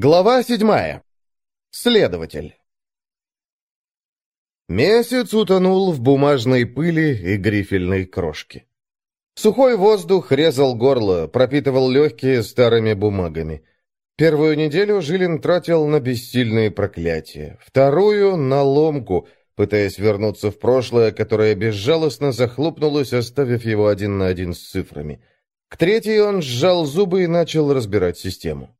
Глава седьмая. Следователь. Месяц утонул в бумажной пыли и грифельной крошке. Сухой воздух резал горло, пропитывал легкие старыми бумагами. Первую неделю Жилин тратил на бессильные проклятия, вторую — на ломку, пытаясь вернуться в прошлое, которое безжалостно захлопнулось, оставив его один на один с цифрами. К третьей он сжал зубы и начал разбирать систему.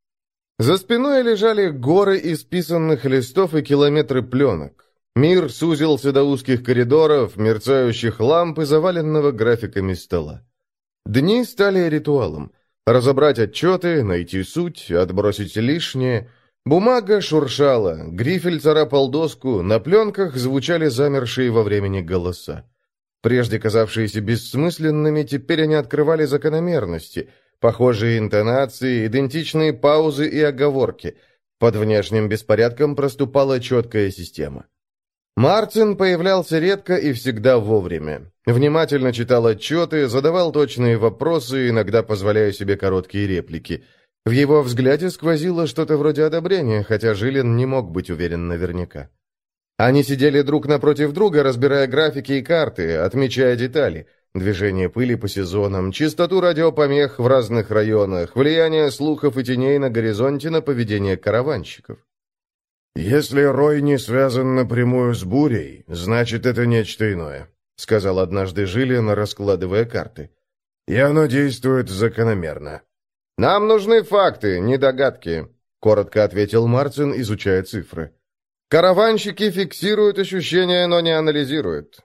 За спиной лежали горы исписанных листов и километры пленок. Мир сузился до узких коридоров, мерцающих ламп и заваленного графиками стола. Дни стали ритуалом. Разобрать отчеты, найти суть, отбросить лишнее. Бумага шуршала, грифель царапал доску, на пленках звучали замершие во времени голоса. Прежде казавшиеся бессмысленными, теперь они открывали закономерности — Похожие интонации, идентичные паузы и оговорки. Под внешним беспорядком проступала четкая система. Мартин появлялся редко и всегда вовремя. Внимательно читал отчеты, задавал точные вопросы, иногда позволяя себе короткие реплики. В его взгляде сквозило что-то вроде одобрения, хотя Жилин не мог быть уверен наверняка. Они сидели друг напротив друга, разбирая графики и карты, отмечая детали – Движение пыли по сезонам, частоту радиопомех в разных районах, влияние слухов и теней на горизонте на поведение караванщиков. «Если Рой не связан напрямую с бурей, значит, это нечто иное», — сказал однажды Жилин, раскладывая карты. «И оно действует закономерно». «Нам нужны факты, не догадки», — коротко ответил Мартин, изучая цифры. «Караванщики фиксируют ощущения, но не анализируют».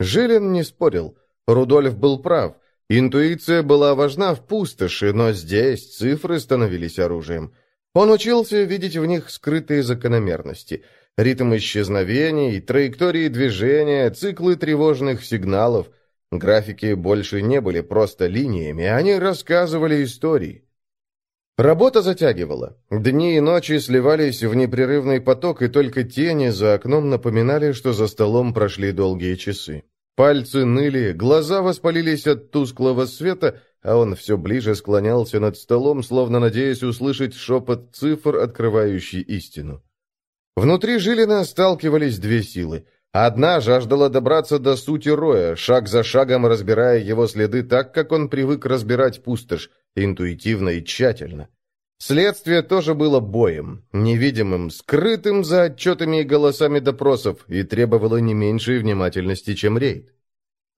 Жилин не спорил. Рудольф был прав. Интуиция была важна в пустоши, но здесь цифры становились оружием. Он учился видеть в них скрытые закономерности. Ритм исчезновений, траектории движения, циклы тревожных сигналов. Графики больше не были просто линиями, они рассказывали истории. Работа затягивала. Дни и ночи сливались в непрерывный поток, и только тени за окном напоминали, что за столом прошли долгие часы. Пальцы ныли, глаза воспалились от тусклого света, а он все ближе склонялся над столом, словно надеясь услышать шепот цифр, открывающий истину. Внутри Жилина сталкивались две силы. Одна жаждала добраться до сути Роя, шаг за шагом разбирая его следы так, как он привык разбирать пустошь, интуитивно и тщательно. Следствие тоже было боем, невидимым, скрытым за отчетами и голосами допросов, и требовало не меньшей внимательности, чем рейд.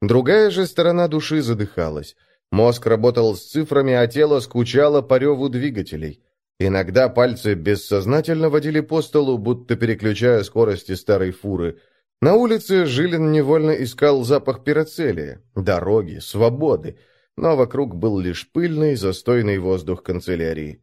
Другая же сторона души задыхалась. Мозг работал с цифрами, а тело скучало по реву двигателей. Иногда пальцы бессознательно водили по столу, будто переключая скорости старой фуры. На улице Жилин невольно искал запах пироцелия, дороги, свободы, но вокруг был лишь пыльный, застойный воздух канцелярии.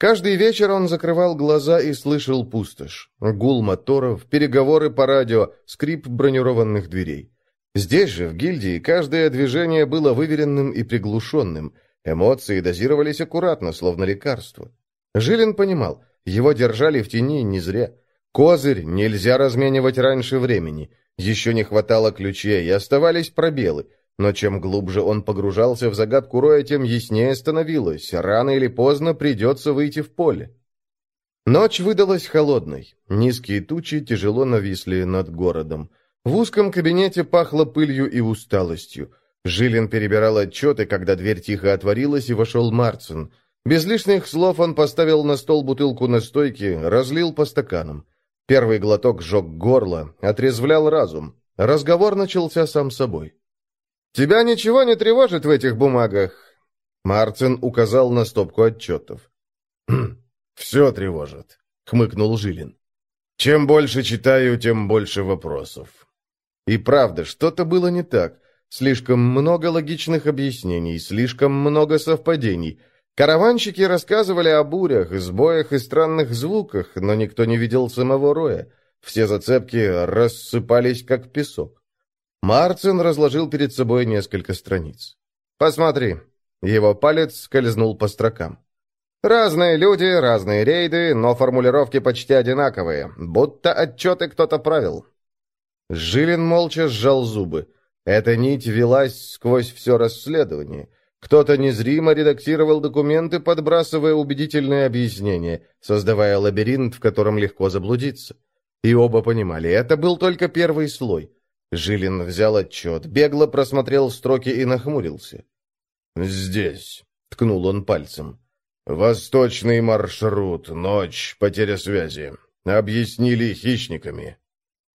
Каждый вечер он закрывал глаза и слышал пустошь. Гул моторов, переговоры по радио, скрип бронированных дверей. Здесь же, в гильдии, каждое движение было выверенным и приглушенным. Эмоции дозировались аккуратно, словно лекарство. Жилин понимал, его держали в тени не зря. Козырь нельзя разменивать раньше времени. Еще не хватало ключей, и оставались пробелы. Но чем глубже он погружался в загадку Роя, тем яснее становилось. Рано или поздно придется выйти в поле. Ночь выдалась холодной. Низкие тучи тяжело нависли над городом. В узком кабинете пахло пылью и усталостью. Жилин перебирал отчеты, когда дверь тихо отворилась, и вошел Марцин. Без лишних слов он поставил на стол бутылку настойки, разлил по стаканам. Первый глоток сжег горло, отрезвлял разум. Разговор начался сам собой. «Тебя ничего не тревожит в этих бумагах?» Марцин указал на стопку отчетов. «Хм, «Все тревожит», — хмыкнул Жилин. «Чем больше читаю, тем больше вопросов». И правда, что-то было не так. Слишком много логичных объяснений, слишком много совпадений. Караванщики рассказывали о бурях, сбоях и странных звуках, но никто не видел самого Роя. Все зацепки рассыпались, как песок. Марцин разложил перед собой несколько страниц. «Посмотри». Его палец скользнул по строкам. «Разные люди, разные рейды, но формулировки почти одинаковые, будто отчеты кто-то правил». Жилин молча сжал зубы. Эта нить велась сквозь все расследование. Кто-то незримо редактировал документы, подбрасывая убедительные объяснения, создавая лабиринт, в котором легко заблудиться. И оба понимали, это был только первый слой. Жилин взял отчет, бегло просмотрел строки и нахмурился. «Здесь», — ткнул он пальцем. «Восточный маршрут, ночь, потеря связи. Объяснили хищниками».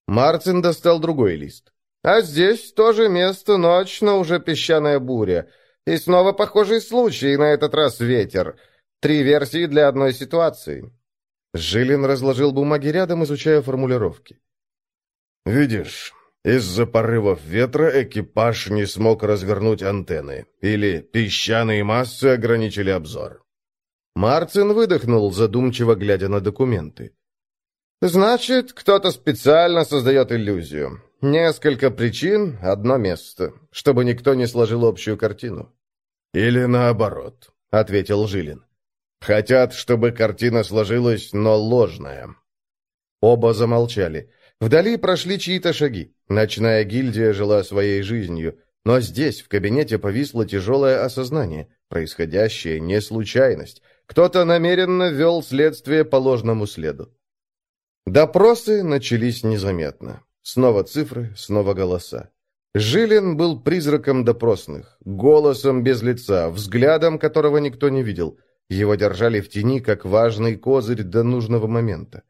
Мартин достал другой лист. «А здесь тоже место, ночь, но уже песчаная буря. И снова похожий случай, на этот раз ветер. Три версии для одной ситуации». Жилин разложил бумаги рядом, изучая формулировки. «Видишь, из-за порывов ветра экипаж не смог развернуть антенны, или песчаные массы ограничили обзор. Марцин выдохнул, задумчиво глядя на документы. «Значит, кто-то специально создает иллюзию. Несколько причин, одно место, чтобы никто не сложил общую картину». «Или наоборот», — ответил Жилин. «Хотят, чтобы картина сложилась, но ложная». Оба замолчали. Вдали прошли чьи-то шаги. Ночная гильдия жила своей жизнью. Но здесь, в кабинете, повисло тяжелое осознание. Происходящее не случайность. Кто-то намеренно вел следствие по ложному следу. Допросы начались незаметно. Снова цифры, снова голоса. Жилин был призраком допросных, голосом без лица, взглядом которого никто не видел. Его держали в тени, как важный козырь до нужного момента.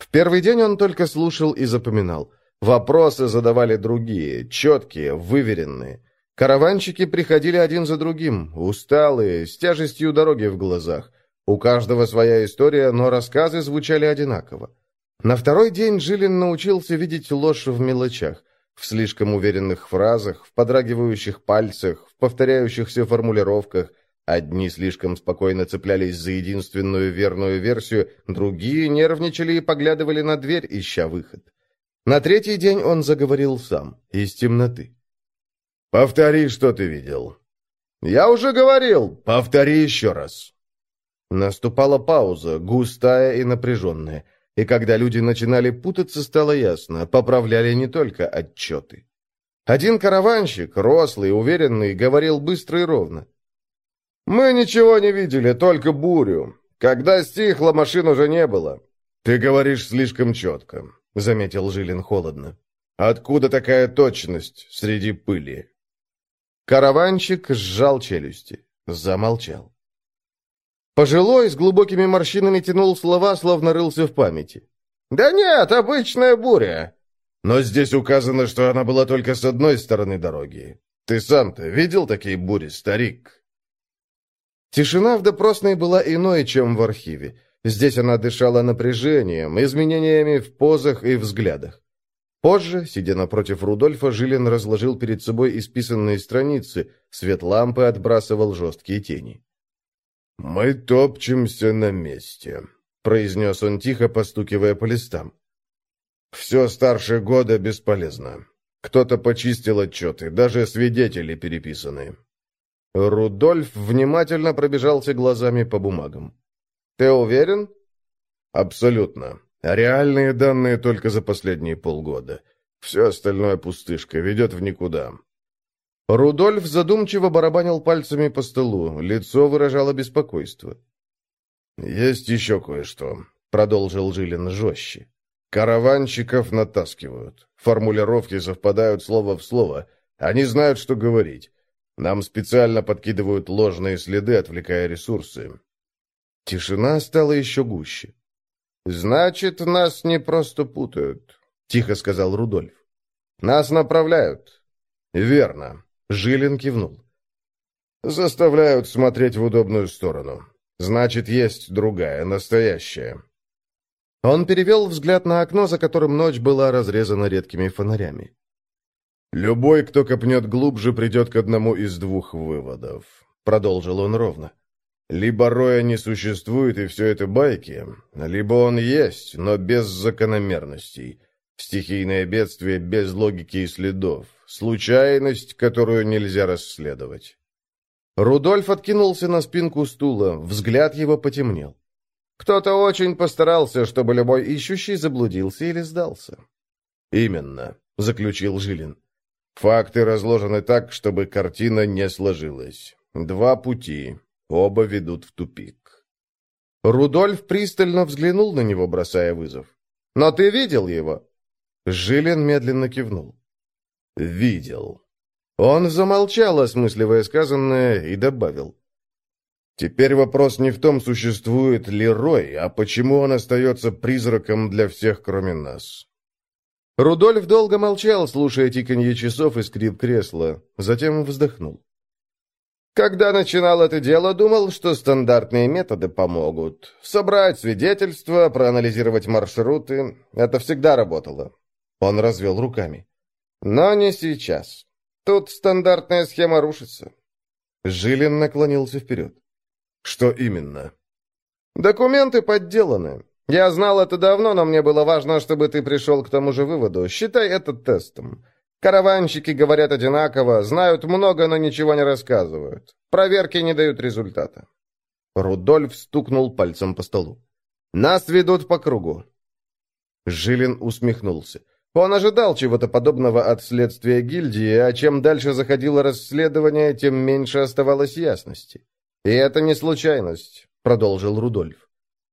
В первый день он только слушал и запоминал. Вопросы задавали другие, четкие, выверенные. Караванщики приходили один за другим, усталые, с тяжестью дороги в глазах. У каждого своя история, но рассказы звучали одинаково. На второй день Жилин научился видеть ложь в мелочах, в слишком уверенных фразах, в подрагивающих пальцах, в повторяющихся формулировках. Одни слишком спокойно цеплялись за единственную верную версию, другие нервничали и поглядывали на дверь, ища выход. На третий день он заговорил сам, из темноты. «Повтори, что ты видел». «Я уже говорил». «Повтори еще раз». Наступала пауза, густая и напряженная. И когда люди начинали путаться, стало ясно, поправляли не только отчеты. Один караванщик, рослый, уверенный, говорил быстро и ровно. «Мы ничего не видели, только бурю. Когда стихло, машин уже не было». «Ты говоришь слишком четко», — заметил Жилин холодно. «Откуда такая точность среди пыли?» Караванщик сжал челюсти, замолчал. Пожилой с глубокими морщинами тянул слова, словно рылся в памяти. «Да нет, обычная буря!» «Но здесь указано, что она была только с одной стороны дороги. Ты сам-то видел такие бури, старик?» Тишина в допросной была иной, чем в архиве. Здесь она дышала напряжением, изменениями в позах и взглядах. Позже, сидя напротив Рудольфа, Жилин разложил перед собой исписанные страницы, свет лампы отбрасывал жесткие тени. «Мы топчемся на месте», — произнес он тихо, постукивая по листам. «Все старше года бесполезно. Кто-то почистил отчеты, даже свидетели переписаны». Рудольф внимательно пробежался глазами по бумагам. «Ты уверен?» «Абсолютно. Реальные данные только за последние полгода. Все остальное пустышка, ведет в никуда. Рудольф задумчиво барабанил пальцами по столу, лицо выражало беспокойство. «Есть еще кое-что», — продолжил Жилин жестче. «Караванщиков натаскивают. Формулировки совпадают слово в слово. Они знают, что говорить. Нам специально подкидывают ложные следы, отвлекая ресурсы». Тишина стала еще гуще. «Значит, нас не просто путают», — тихо сказал Рудольф. «Нас направляют». «Верно», Жилин кивнул. «Заставляют смотреть в удобную сторону. Значит, есть другая, настоящая». Он перевел взгляд на окно, за которым ночь была разрезана редкими фонарями. «Любой, кто копнет глубже, придет к одному из двух выводов», — продолжил он ровно. «Либо Роя не существует, и все это байки, либо он есть, но без закономерностей. Стихийное бедствие без логики и следов. Случайность, которую нельзя расследовать. Рудольф откинулся на спинку стула, взгляд его потемнел. Кто-то очень постарался, чтобы любой ищущий заблудился или сдался. «Именно», — заключил Жилин. «Факты разложены так, чтобы картина не сложилась. Два пути. Оба ведут в тупик. Рудольф пристально взглянул на него, бросая вызов. «Но ты видел его?» Жилин медленно кивнул. «Видел». Он замолчал, осмысливая сказанное, и добавил. «Теперь вопрос не в том, существует ли Рой, а почему он остается призраком для всех, кроме нас». Рудольф долго молчал, слушая тиканье часов и скрип кресла, затем вздохнул. Когда начинал это дело, думал, что стандартные методы помогут. Собрать свидетельства, проанализировать маршруты. Это всегда работало. Он развел руками. Но не сейчас. Тут стандартная схема рушится. Жилин наклонился вперед. Что именно? Документы подделаны. Я знал это давно, но мне было важно, чтобы ты пришел к тому же выводу. Считай это тестом. Караванщики говорят одинаково, знают много, но ничего не рассказывают. Проверки не дают результата. Рудольф стукнул пальцем по столу. «Нас ведут по кругу». Жилин усмехнулся. Он ожидал чего-то подобного от следствия гильдии, а чем дальше заходило расследование, тем меньше оставалось ясности. «И это не случайность», — продолжил Рудольф.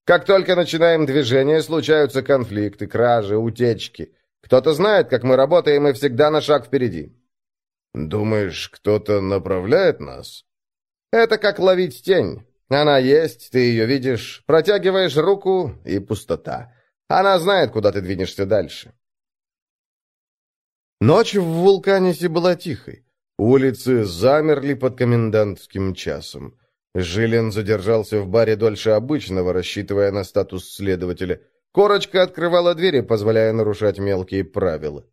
«Как только начинаем движение, случаются конфликты, кражи, утечки. Кто-то знает, как мы работаем, и всегда на шаг впереди». «Думаешь, кто-то направляет нас?» «Это как ловить тень. Она есть, ты ее видишь, протягиваешь руку, и пустота. Она знает, куда ты двинешься дальше». Ночь в Вулканисе была тихой. Улицы замерли под комендантским часом. Жилин задержался в баре дольше обычного, рассчитывая на статус следователя. Корочка открывала двери, позволяя нарушать мелкие правила.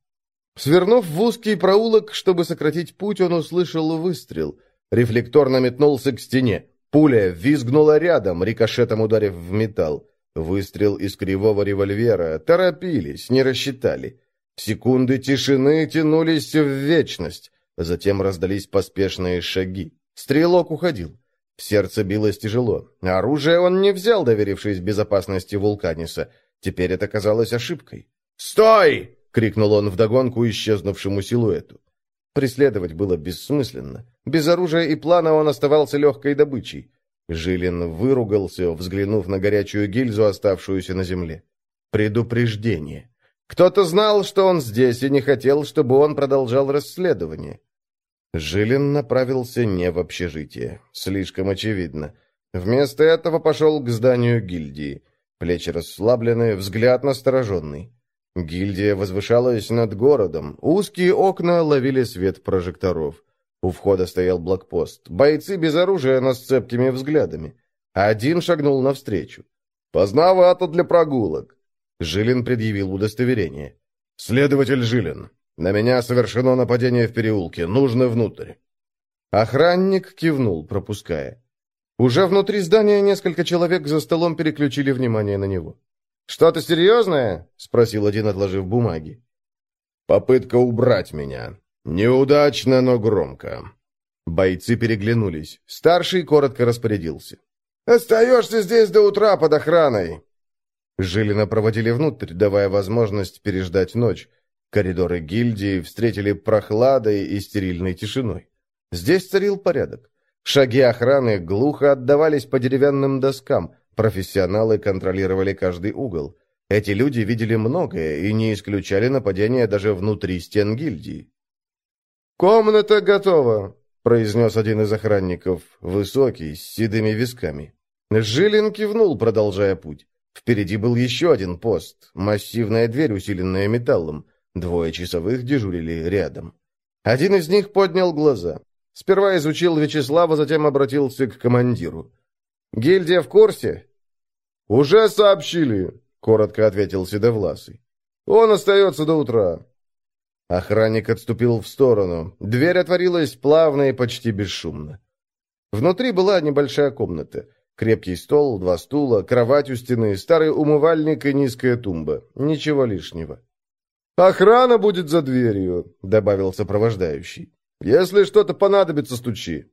Свернув в узкий проулок, чтобы сократить путь, он услышал выстрел. Рефлекторно метнулся к стене. Пуля визгнула рядом, рикошетом ударив в металл. Выстрел из кривого револьвера. Торопились, не рассчитали. Секунды тишины тянулись в вечность. Затем раздались поспешные шаги. Стрелок уходил. Сердце билось тяжело. Оружие он не взял, доверившись безопасности Вулканиса. Теперь это казалось ошибкой. «Стой!» — крикнул он вдогонку исчезнувшему силуэту. Преследовать было бессмысленно. Без оружия и плана он оставался легкой добычей. Жилин выругался, взглянув на горячую гильзу, оставшуюся на земле. Предупреждение. Кто-то знал, что он здесь, и не хотел, чтобы он продолжал расследование. Жилин направился не в общежитие. Слишком очевидно. Вместо этого пошел к зданию гильдии. Плечи расслаблены, взгляд настороженный. Гильдия возвышалась над городом. Узкие окна ловили свет прожекторов. У входа стоял блокпост. Бойцы без оружия, но с цепкими взглядами. Один шагнул навстречу. «Поздновато для прогулок», Жилин предъявил удостоверение. «Следователь Жилин, на меня совершено нападение в переулке. Нужно внутрь». Охранник кивнул, пропуская. Уже внутри здания несколько человек за столом переключили внимание на него. «Что-то серьезное?» — спросил один, отложив бумаги. «Попытка убрать меня. Неудачно, но громко». Бойцы переглянулись. Старший коротко распорядился. «Остаешься здесь до утра под охраной. Жилина проводили внутрь, давая возможность переждать ночь. Коридоры гильдии встретили прохладой и стерильной тишиной. Здесь царил порядок. Шаги охраны глухо отдавались по деревянным доскам. Профессионалы контролировали каждый угол. Эти люди видели многое и не исключали нападения даже внутри стен гильдии. «Комната готова», — произнес один из охранников, высокий, с седыми висками. Жилин кивнул, продолжая путь. Впереди был еще один пост, массивная дверь, усиленная металлом. Двое часовых дежурили рядом. Один из них поднял глаза. Сперва изучил Вячеслава, затем обратился к командиру. «Гильдия в курсе?» «Уже сообщили», — коротко ответил Седовласый. «Он остается до утра». Охранник отступил в сторону. Дверь отворилась плавно и почти бесшумно. Внутри была небольшая комната. Крепкий стол, два стула, кровать у стены, старый умывальник и низкая тумба. Ничего лишнего. «Охрана будет за дверью», — добавил сопровождающий. «Если что-то понадобится, стучи».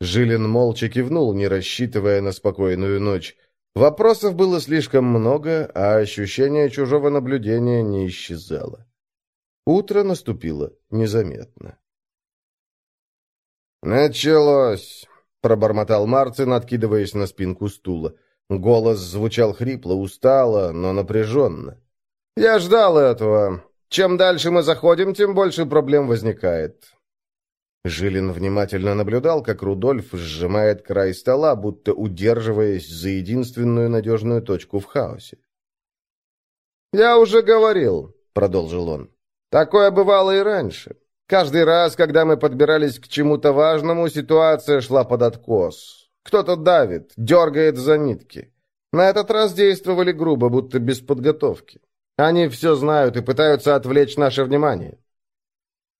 Жилин молча кивнул, не рассчитывая на спокойную ночь. Вопросов было слишком много, а ощущение чужого наблюдения не исчезало. Утро наступило незаметно. «Началось!» — пробормотал Марцин, откидываясь на спинку стула. Голос звучал хрипло, устало, но напряженно. «Я ждал этого. Чем дальше мы заходим, тем больше проблем возникает». Жилин внимательно наблюдал, как Рудольф сжимает край стола, будто удерживаясь за единственную надежную точку в хаосе. «Я уже говорил», — продолжил он. «Такое бывало и раньше. Каждый раз, когда мы подбирались к чему-то важному, ситуация шла под откос. Кто-то давит, дергает за нитки. На этот раз действовали грубо, будто без подготовки. Они все знают и пытаются отвлечь наше внимание.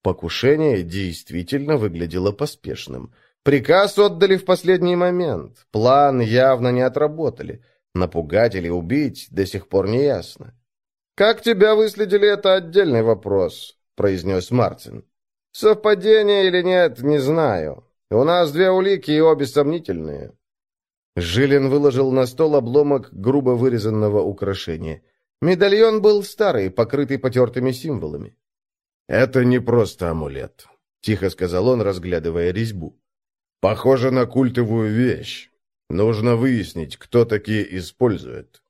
Покушение действительно выглядело поспешным. Приказ отдали в последний момент. План явно не отработали. Напугать или убить до сих пор не ясно. «Как тебя выследили, это отдельный вопрос», — произнес Мартин. «Совпадение или нет, не знаю. У нас две улики, и обе сомнительные». Жилин выложил на стол обломок грубо вырезанного украшения. Медальон был старый, покрытый потертыми символами. «Это не просто амулет», — тихо сказал он, разглядывая резьбу. «Похоже на культовую вещь. Нужно выяснить, кто такие использует».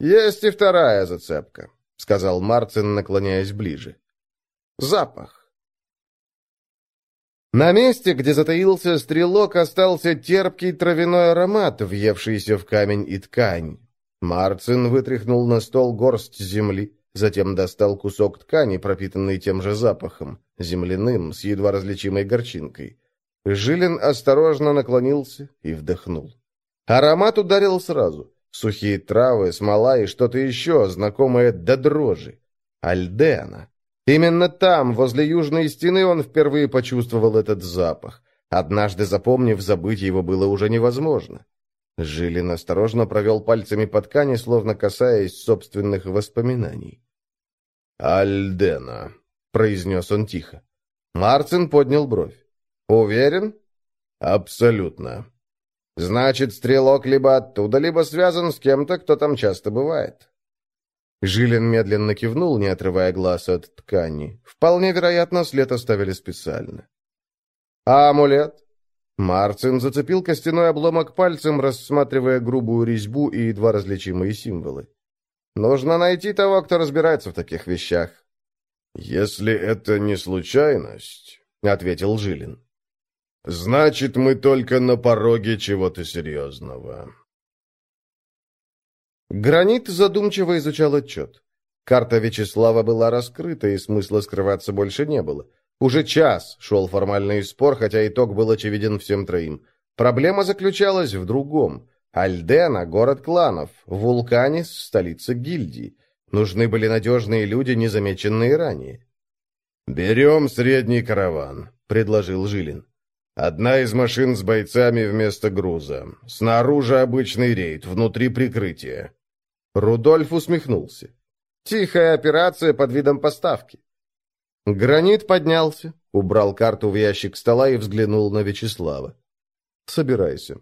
«Есть и вторая зацепка», — сказал Марцин, наклоняясь ближе. «Запах». На месте, где затаился стрелок, остался терпкий травяной аромат, въевшийся в камень и ткань. Марцин вытряхнул на стол горсть земли, затем достал кусок ткани, пропитанный тем же запахом, земляным, с едва различимой горчинкой. Жилин осторожно наклонился и вдохнул. Аромат ударил сразу. Сухие травы, смола и что-то еще, знакомое до дрожи. Альдена. Именно там, возле южной стены, он впервые почувствовал этот запах. Однажды запомнив, забыть его было уже невозможно. Жилин осторожно провел пальцами по ткани, словно касаясь собственных воспоминаний. «Альдена», — произнес он тихо. Марцин поднял бровь. «Уверен?» «Абсолютно». «Значит, стрелок либо оттуда, либо связан с кем-то, кто там часто бывает». Жилин медленно кивнул, не отрывая глаз от ткани. Вполне вероятно, след оставили специально. «А амулет?» Марцин зацепил костяной обломок пальцем, рассматривая грубую резьбу и едва различимые символы. «Нужно найти того, кто разбирается в таких вещах». «Если это не случайность», — ответил Жилин, — «значит, мы только на пороге чего-то серьезного». Гранит задумчиво изучал отчет. Карта Вячеслава была раскрыта, и смысла скрываться больше не было. Уже час шел формальный спор, хотя итог был очевиден всем троим. Проблема заключалась в другом. Альдена — город кланов, Вулканис — столица гильдии. Нужны были надежные люди, незамеченные ранее. «Берем средний караван», — предложил Жилин. «Одна из машин с бойцами вместо груза. Снаружи обычный рейд, внутри прикрытие». Рудольф усмехнулся. «Тихая операция под видом поставки. Гранит поднялся, убрал карту в ящик стола и взглянул на Вячеслава. «Собирайся.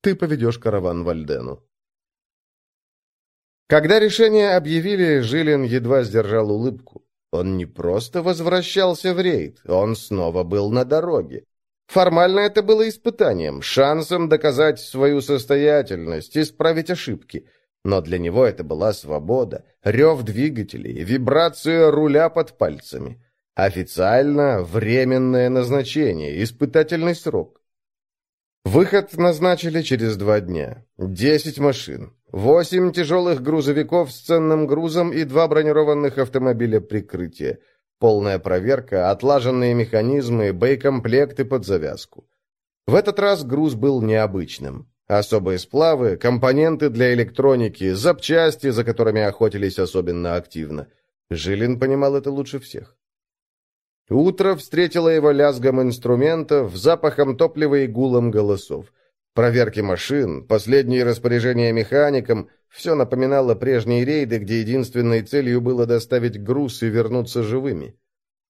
Ты поведешь караван в Альдену». Когда решение объявили, Жилин едва сдержал улыбку. Он не просто возвращался в рейд, он снова был на дороге. Формально это было испытанием, шансом доказать свою состоятельность, исправить ошибки. Но для него это была свобода, рев двигателей, вибрация руля под пальцами. Официально временное назначение, испытательный срок. Выход назначили через два дня. Десять машин, восемь тяжелых грузовиков с ценным грузом и два бронированных автомобиля прикрытия. Полная проверка, отлаженные механизмы, боекомплекты под завязку. В этот раз груз был необычным. Особые сплавы, компоненты для электроники, запчасти, за которыми охотились особенно активно. Жилин понимал это лучше всех. Утро встретило его лязгом инструментов, запахом топлива и гулом голосов. Проверки машин, последние распоряжения механикам — все напоминало прежние рейды, где единственной целью было доставить груз и вернуться живыми.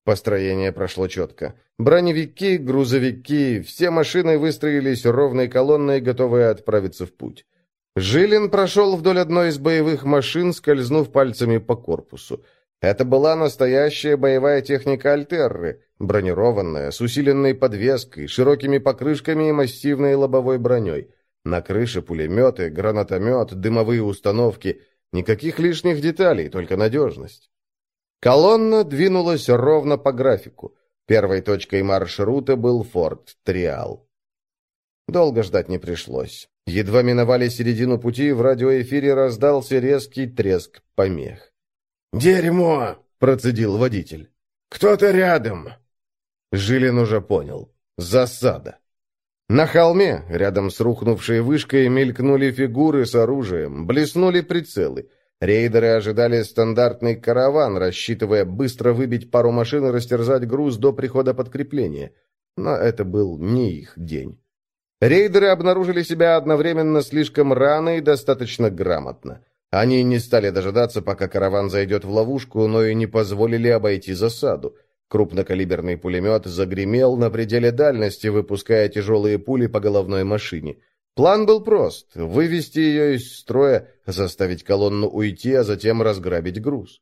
Построение прошло четко. Броневики, грузовики, все машины выстроились ровной колонной, готовые отправиться в путь. Жилин прошел вдоль одной из боевых машин, скользнув пальцами по корпусу. Это была настоящая боевая техника Альтерры, бронированная, с усиленной подвеской, широкими покрышками и массивной лобовой броней. На крыше пулеметы, гранатомет, дымовые установки. Никаких лишних деталей, только надежность. Колонна двинулась ровно по графику. Первой точкой маршрута был форт Триал. Долго ждать не пришлось. Едва миновали середину пути, в радиоэфире раздался резкий треск помех. «Дерьмо!» — процедил водитель. «Кто-то рядом!» Жилин уже понял. Засада. На холме, рядом с рухнувшей вышкой, мелькнули фигуры с оружием, блеснули прицелы. Рейдеры ожидали стандартный караван, рассчитывая быстро выбить пару машин и растерзать груз до прихода подкрепления. Но это был не их день. Рейдеры обнаружили себя одновременно слишком рано и достаточно грамотно. Они не стали дожидаться, пока караван зайдет в ловушку, но и не позволили обойти засаду. Крупнокалиберный пулемет загремел на пределе дальности, выпуская тяжелые пули по головной машине. План был прост — вывести ее из строя, заставить колонну уйти, а затем разграбить груз.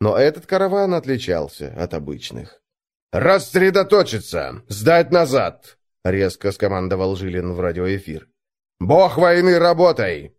Но этот караван отличался от обычных. «Рассредоточиться! Сдать назад!» — резко скомандовал Жилин в радиоэфир. «Бог войны, работай!»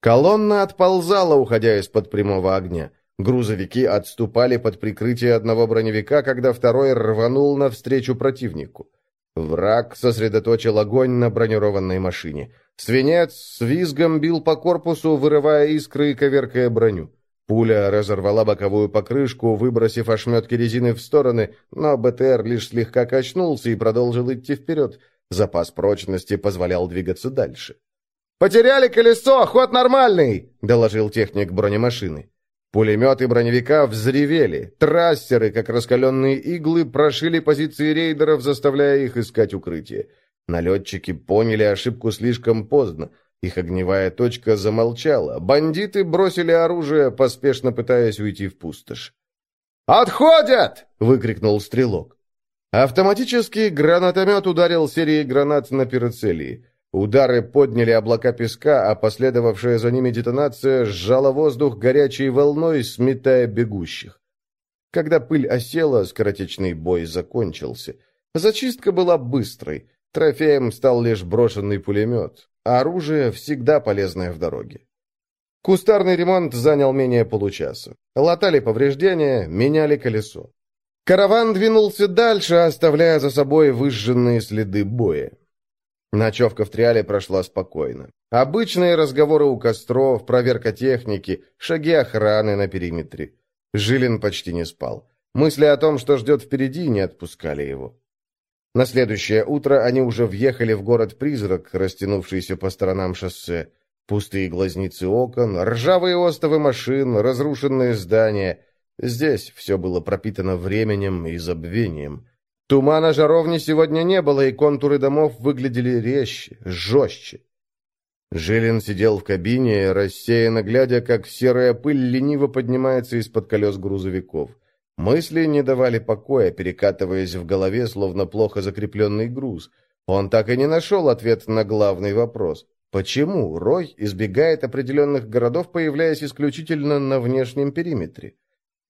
Колонна отползала, уходя из-под прямого огня. Грузовики отступали под прикрытие одного броневика, когда второй рванул навстречу противнику. Враг сосредоточил огонь на бронированной машине. Свинец с визгом бил по корпусу, вырывая искры и коверкая броню. Пуля разорвала боковую покрышку, выбросив ошметки резины в стороны, но БТР лишь слегка качнулся и продолжил идти вперед. Запас прочности позволял двигаться дальше. «Потеряли колесо! Ход нормальный!» — доложил техник бронемашины. Пулеметы броневика взревели. Трассеры, как раскаленные иглы, прошили позиции рейдеров, заставляя их искать укрытие. Налетчики поняли ошибку слишком поздно. Их огневая точка замолчала. Бандиты бросили оружие, поспешно пытаясь уйти в пустошь. «Отходят!» — выкрикнул стрелок. Автоматический гранатомет ударил серией гранат на перицелии. Удары подняли облака песка, а последовавшая за ними детонация сжала воздух горячей волной, сметая бегущих. Когда пыль осела, скоротечный бой закончился. Зачистка была быстрой. Трофеем стал лишь брошенный пулемет. А оружие всегда полезное в дороге. Кустарный ремонт занял менее получаса. Латали повреждения, меняли колесо. Караван двинулся дальше, оставляя за собой выжженные следы боя. Ночевка в Триале прошла спокойно. Обычные разговоры у костров, проверка техники, шаги охраны на периметре. Жилин почти не спал. Мысли о том, что ждет впереди, не отпускали его. На следующее утро они уже въехали в город-призрак, растянувшийся по сторонам шоссе. Пустые глазницы окон, ржавые остовы машин, разрушенные здания. Здесь все было пропитано временем и забвением. Тумана жаровни сегодня не было, и контуры домов выглядели резче, жестче. Жилин сидел в кабине, рассеянно глядя, как серая пыль лениво поднимается из-под колес грузовиков. Мысли не давали покоя, перекатываясь в голове, словно плохо закрепленный груз. Он так и не нашел ответ на главный вопрос. Почему Рой избегает определенных городов, появляясь исключительно на внешнем периметре?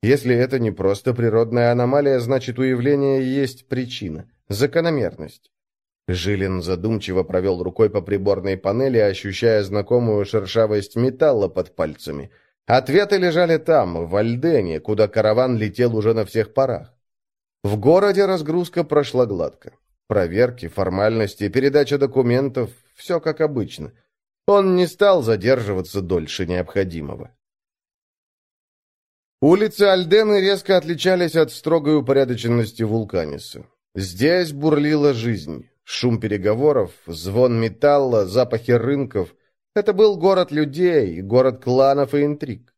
Если это не просто природная аномалия, значит у явления есть причина, закономерность. Жилин задумчиво провел рукой по приборной панели, ощущая знакомую шершавость металла под пальцами. Ответы лежали там, в Альдене, куда караван летел уже на всех парах. В городе разгрузка прошла гладко. Проверки, формальности, передача документов – все как обычно. Он не стал задерживаться дольше необходимого. Улицы Альдены резко отличались от строгой упорядоченности Вулканиса. Здесь бурлила жизнь. Шум переговоров, звон металла, запахи рынков. Это был город людей, город кланов и интриг.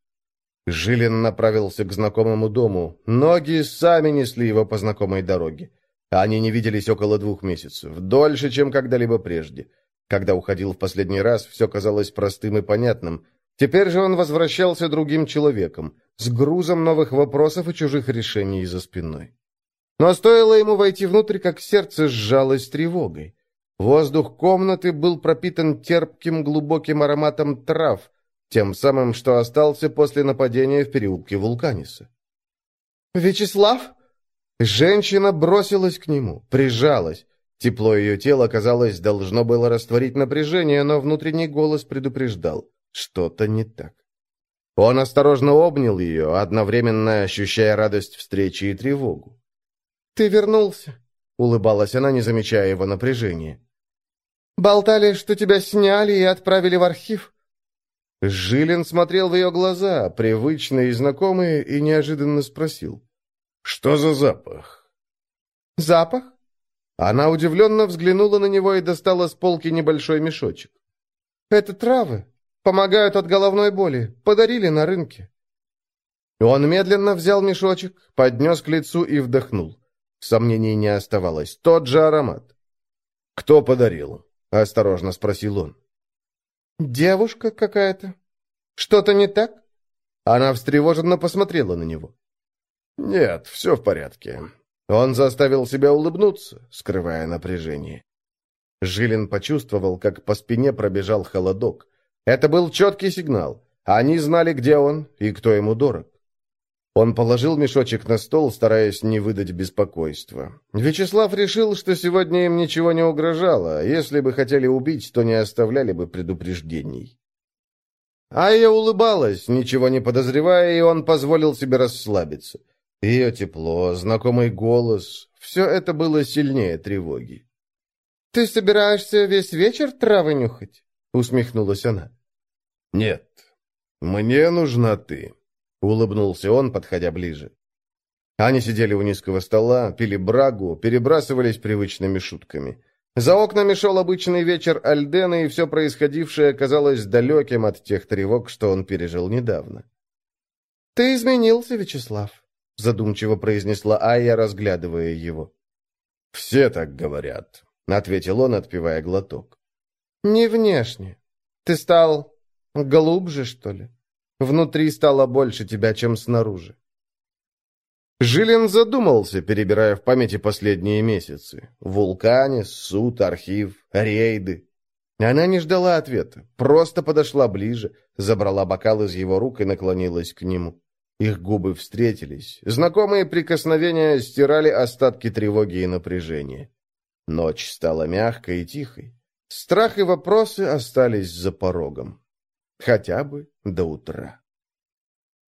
Жилин направился к знакомому дому. Ноги сами несли его по знакомой дороге. Они не виделись около двух месяцев, дольше, чем когда-либо прежде. Когда уходил в последний раз, все казалось простым и понятным. Теперь же он возвращался другим человеком, с грузом новых вопросов и чужих решений за спиной. Но стоило ему войти внутрь, как сердце сжалось тревогой. Воздух комнаты был пропитан терпким глубоким ароматом трав, тем самым, что остался после нападения в переулке Вулканиса. «Вячеслав?» Женщина бросилась к нему, прижалась. Тепло ее тела, казалось, должно было растворить напряжение, но внутренний голос предупреждал. Что-то не так. Он осторожно обнял ее, одновременно ощущая радость встречи и тревогу. «Ты вернулся», — улыбалась она, не замечая его напряжения. «Болтали, что тебя сняли и отправили в архив». Жилин смотрел в ее глаза, привычные и знакомые, и неожиданно спросил. «Что за запах?» «Запах?» Она удивленно взглянула на него и достала с полки небольшой мешочек. «Это травы. Помогают от головной боли. Подарили на рынке». Он медленно взял мешочек, поднес к лицу и вдохнул. Сомнений не оставалось. Тот же аромат. «Кто подарил?» — осторожно спросил он. «Девушка какая-то. Что-то не так?» Она встревоженно посмотрела на него. «Нет, все в порядке. Он заставил себя улыбнуться, скрывая напряжение. Жилин почувствовал, как по спине пробежал холодок. Это был четкий сигнал. Они знали, где он и кто ему дорог. Он положил мешочек на стол, стараясь не выдать беспокойства. Вячеслав решил, что сегодня им ничего не угрожало, а если бы хотели убить, то не оставляли бы предупреждений. Айя улыбалась, ничего не подозревая, и он позволил себе расслабиться. Ее тепло, знакомый голос — все это было сильнее тревоги. «Ты собираешься весь вечер травы нюхать?» — усмехнулась она. «Нет, мне нужна ты», — улыбнулся он, подходя ближе. Они сидели у низкого стола, пили брагу, перебрасывались привычными шутками. За окнами шел обычный вечер Альдена, и все происходившее казалось далеким от тех тревог, что он пережил недавно. «Ты изменился, Вячеслав», задумчиво произнесла Айя, разглядывая его. «Все так говорят», — ответил он, отпивая глоток. «Не внешне. Ты стал глубже, что ли? Внутри стало больше тебя, чем снаружи». Жилин задумался, перебирая в памяти последние месяцы. Вулкане, суд, архив, рейды. Она не ждала ответа, просто подошла ближе, забрала бокал из его рук и наклонилась к нему. Их губы встретились. Знакомые прикосновения стирали остатки тревоги и напряжения. Ночь стала мягкой и тихой. Страх и вопросы остались за порогом. Хотя бы до утра.